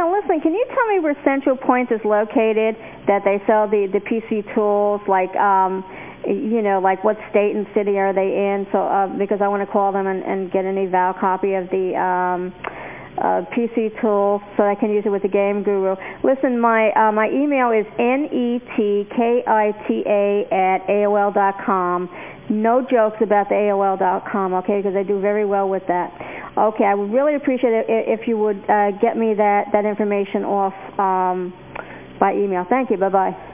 uh, listen, can you tell me where Central Point is located? That they sell the the PC tools, like um, you know, like what state and city are they in? So uh, because I want to call them and, and get an eval copy of the um, uh, PC tool so I can use it with the Game Guru. Listen, my uh, my email is netkita at aol dot com. No jokes about the AOL dot com, okay? Because I do very well with that. Okay, I would really appreciate it if you would uh, get me that that information off um, by email. Thank you. Bye bye.